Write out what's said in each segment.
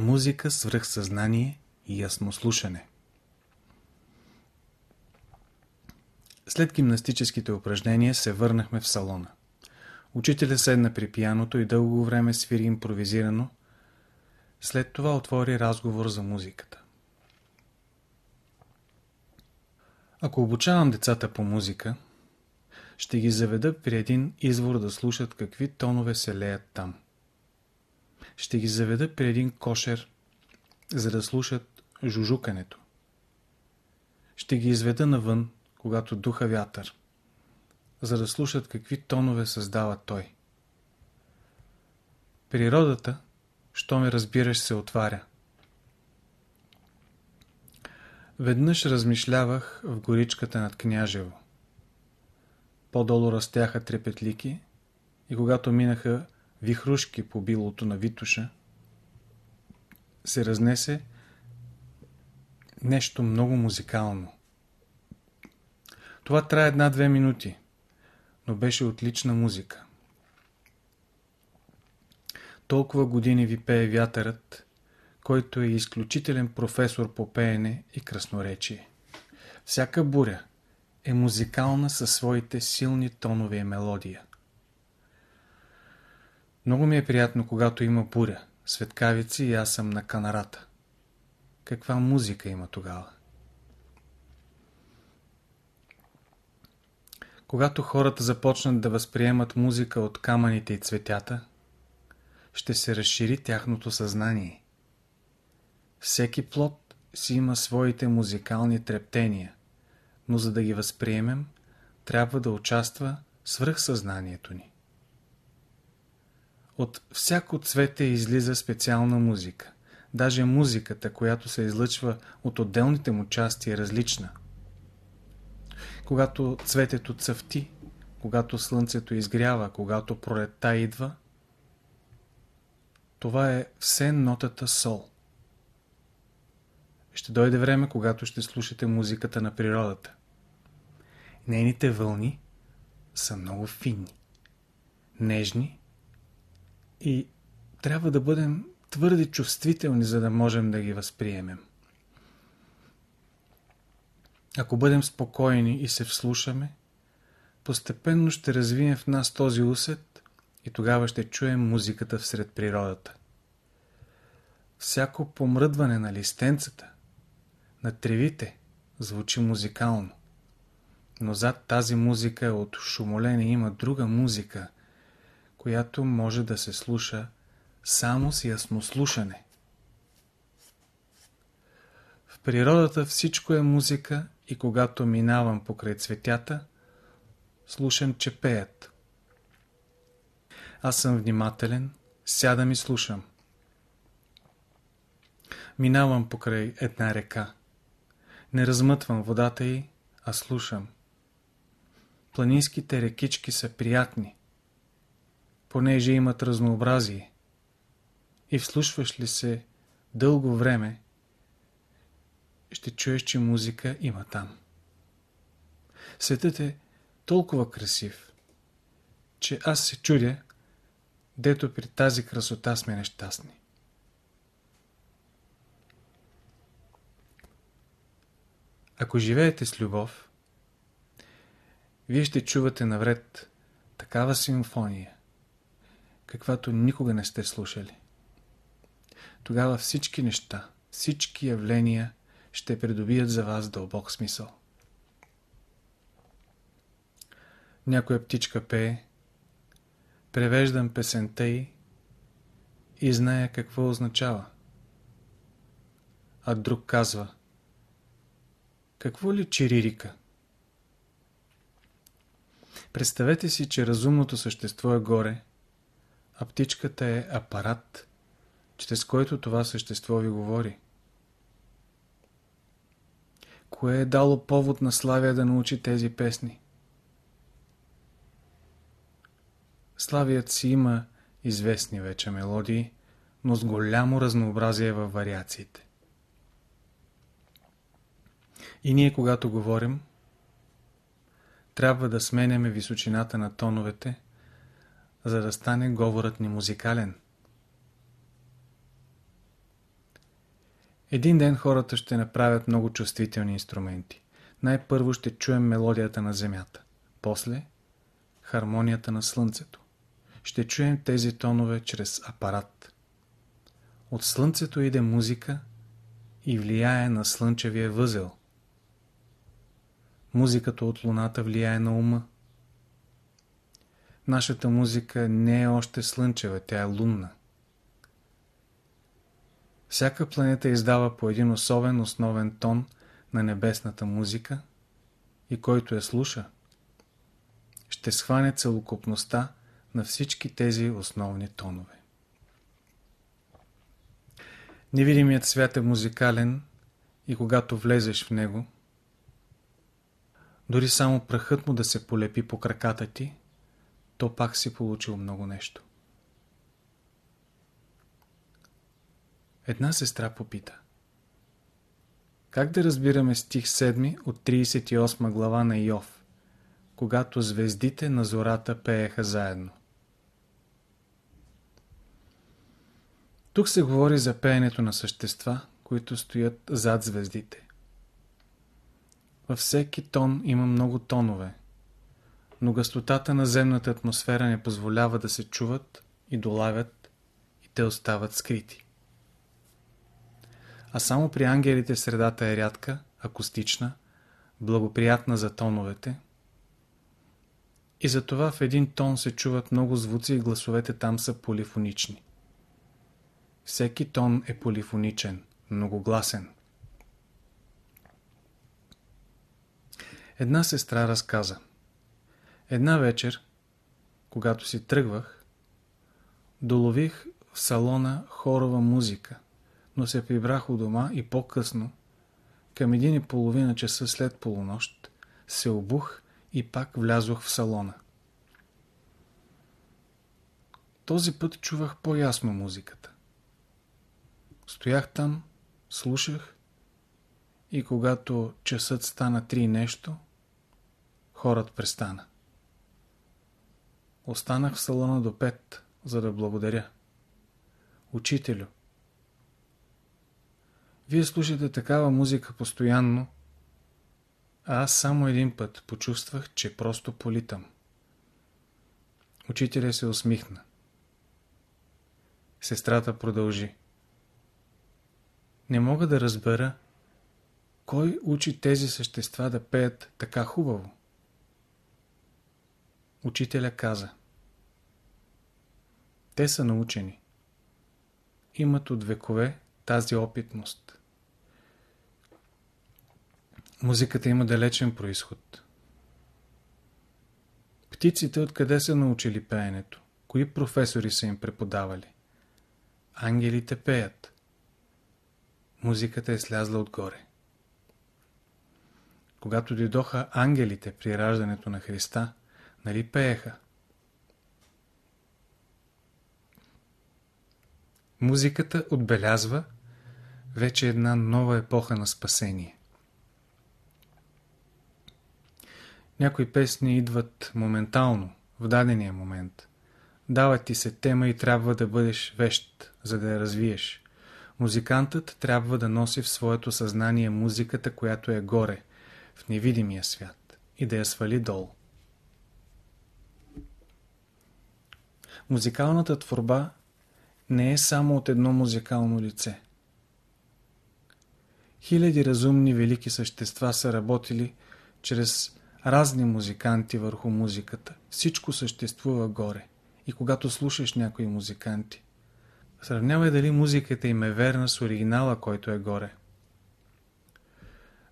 Музика, свръхсъзнание и яснослушане. След гимнастическите упражнения се върнахме в салона. Учителя седна при пияното и дълго време свири импровизирано. След това отвори разговор за музиката. Ако обучавам децата по музика, ще ги заведа при един извор да слушат какви тонове се леят там. Ще ги заведа при един кошер, за да слушат жужукането. Ще ги изведа навън, когато духа вятър, за да слушат какви тонове създава той. Природата, що ме разбираш, се отваря. Веднъж размишлявах в горичката над Княжево. По-долу растяха трепетлики и когато минаха вихрушки по билото на Витуша, се разнесе нещо много музикално. Това трае една-две минути, но беше отлична музика. Толкова години ви пее вятърът, който е изключителен професор по пеене и красноречие. Всяка буря е музикална със своите силни тонове и мелодия. Много ми е приятно, когато има буря, светкавици и аз съм на канарата. Каква музика има тогава? Когато хората започнат да възприемат музика от камъните и цветята, ще се разшири тяхното съзнание. Всеки плод си има своите музикални трептения, но за да ги възприемем, трябва да участва свръхсъзнанието ни. От всяко цвете излиза специална музика. Даже музиката, която се излъчва от отделните му части е различна. Когато цветето цъфти, когато слънцето изгрява, когато пролетта идва, това е все нотата сол. Ще дойде време, когато ще слушате музиката на природата. Нейните вълни са много финни, нежни и трябва да бъдем твърде чувствителни, за да можем да ги възприемем. Ако бъдем спокойни и се вслушаме, постепенно ще развием в нас този усет и тогава ще чуем музиката всред природата. Всяко помръдване на листенцата, на тревите, звучи музикално. Но зад тази музика от шумоление има друга музика – която може да се слуша само с яснослушане. В природата всичко е музика и когато минавам покрай цветята, слушам, че пеят. Аз съм внимателен, сядам и слушам. Минавам покрай една река. Не размътвам водата й, а слушам. Планинските рекички са приятни понеже имат разнообразие. И вслушваш ли се дълго време, ще чуеш, че музика има там. Светът е толкова красив, че аз се чудя, дето при тази красота сме нещастни. Ако живеете с любов, вие ще чувате навред такава симфония, каквато никога не сте слушали. Тогава всички неща, всички явления ще придобият за вас дълбок смисъл. Някоя птичка пее, превеждам песента й и зная какво означава. А друг казва, какво ли чиририка? Представете си, че разумното същество е горе а птичката е апарат, чрез който това същество ви говори. Кое е дало повод на Славия да научи тези песни? Славият си има известни вече мелодии, но с голямо разнообразие във вариациите. И ние, когато говорим, трябва да сменяме височината на тоновете, за да стане говорът ни музикален. Един ден хората ще направят много чувствителни инструменти. Най-първо ще чуем мелодията на Земята. После хармонията на Слънцето. Ще чуем тези тонове чрез апарат. От Слънцето иде музика и влияе на Слънчевия възел. Музиката от Луната влияе на ума. Нашата музика не е още слънчева, тя е лунна. Всяка планета издава по един особен основен тон на небесната музика и който я слуша, ще схване целокупността на всички тези основни тонове. Невидимият свят е музикален и когато влезеш в него, дори само прахът му да се полепи по краката ти, то пак си получил много нещо. Една сестра попита. Как да разбираме стих 7 от 38 глава на Йов, когато звездите на зората пееха заедно? Тук се говори за пеенето на същества, които стоят зад звездите. Във всеки тон има много тонове, но гъстотата на земната атмосфера не позволява да се чуват и долавят и те остават скрити. А само при ангелите средата е рядка, акустична, благоприятна за тоновете и затова в един тон се чуват много звуци и гласовете там са полифонични. Всеки тон е полифоничен, многогласен. Една сестра разказа. Една вечер, когато си тръгвах, долових в салона хорова музика, но се прибрах у дома и по-късно, към един и половина часа след полунощ, се обух и пак влязох в салона. Този път чувах по-ясно музиката. Стоях там, слушах и когато часът стана три нещо, хорът престана. Останах в салона до пет, за да благодаря. Учителю, вие слушате такава музика постоянно, а аз само един път почувствах, че просто политам. Учителя се усмихна. Сестрата продължи. Не мога да разбера, кой учи тези същества да пеят така хубаво. Учителя каза. Те са научени. Имат от векове тази опитност. Музиката има далечен происход. Птиците откъде са научили пеенето? Кои професори са им преподавали? Ангелите пеят. Музиката е слязла отгоре. Когато дойдоха ангелите при раждането на Христа, нали пееха? Музиката отбелязва вече една нова епоха на спасение. Някои песни идват моментално, в дадения момент. Дават ти се тема и трябва да бъдеш вещ, за да я развиеш. Музикантът трябва да носи в своето съзнание музиката, която е горе, в невидимия свят, и да я свали долу. Музикалната творба не е само от едно музикално лице. Хиляди разумни велики същества са работили чрез разни музиканти върху музиката. Всичко съществува горе. И когато слушаш някои музиканти, сравнявай дали музиката им е верна с оригинала, който е горе.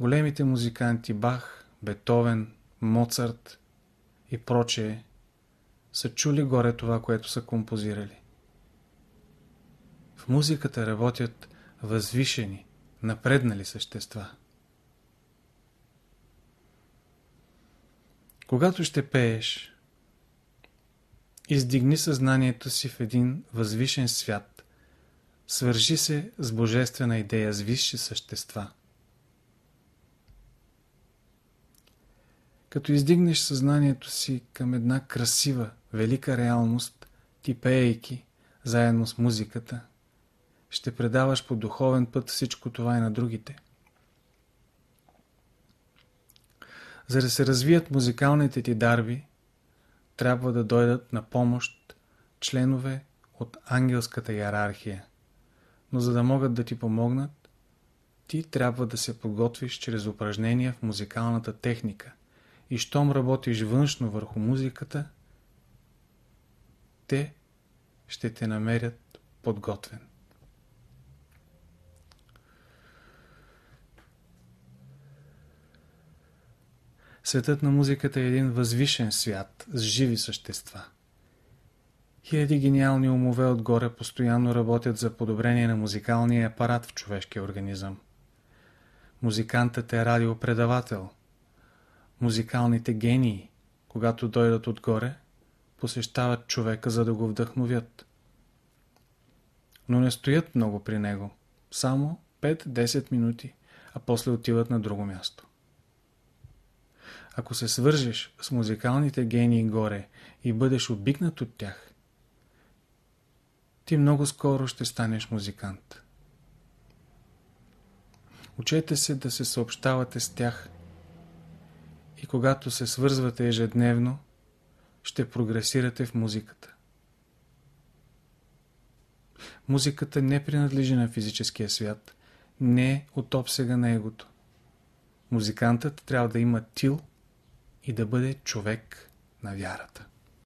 Големите музиканти Бах, Бетовен, Моцарт и прочее са чули горе това, което са композирали. В музиката работят възвишени, напреднали същества. Когато ще пееш, издигни съзнанието си в един възвишен свят, свържи се с божествена идея, с висши същества. Като издигнеш съзнанието си към една красива, велика реалност, ти пеейки, заедно с музиката, ще предаваш по духовен път всичко това и на другите. За да се развият музикалните ти дарби, трябва да дойдат на помощ членове от ангелската иерархия. Но за да могат да ти помогнат, ти трябва да се подготвиш чрез упражнения в музикалната техника. И щом работиш външно върху музиката, те ще те намерят подготвен. Светът на музиката е един възвишен свят с живи същества. Хиляди гениални умове отгоре постоянно работят за подобрение на музикалния апарат в човешкия организъм. Музикантът е радиопредавател. Музикалните гении, когато дойдат отгоре, посещават човека, за да го вдъхновят. Но не стоят много при него. Само 5-10 минути, а после отиват на друго място. Ако се свържеш с музикалните гении горе и бъдеш обикнат от тях, ти много скоро ще станеш музикант. Учете се да се съобщавате с тях и когато се свързвате ежедневно, ще прогресирате в музиката. Музиката не принадлежи на физическия свят, не е от обсега на егото. Музикантът трябва да има тил и да бъде човек на вярата.